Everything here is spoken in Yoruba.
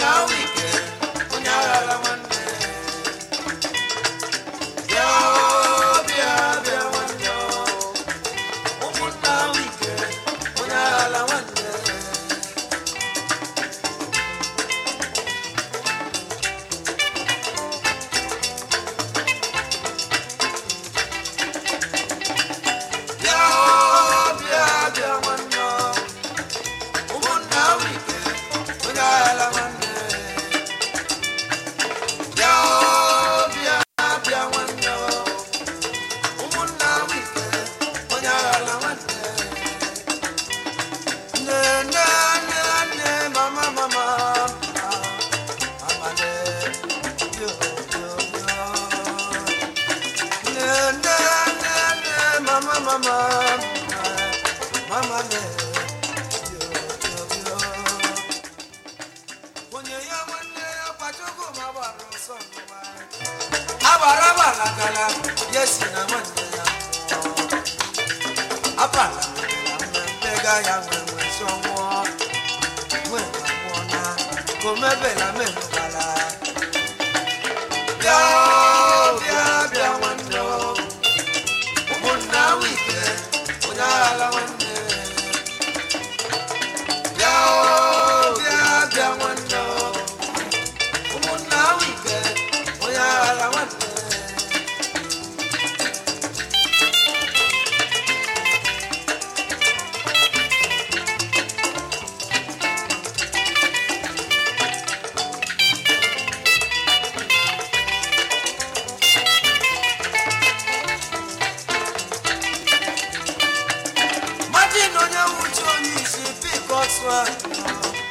now. mama mama me onye ya nwanne ya kpachago ma gbara nsọ agbara agbara gala ya si na nwanne ya apala mmega ya nwenwe sọ nwụọ nwee nwụọ na komebela mebala yaa That's right.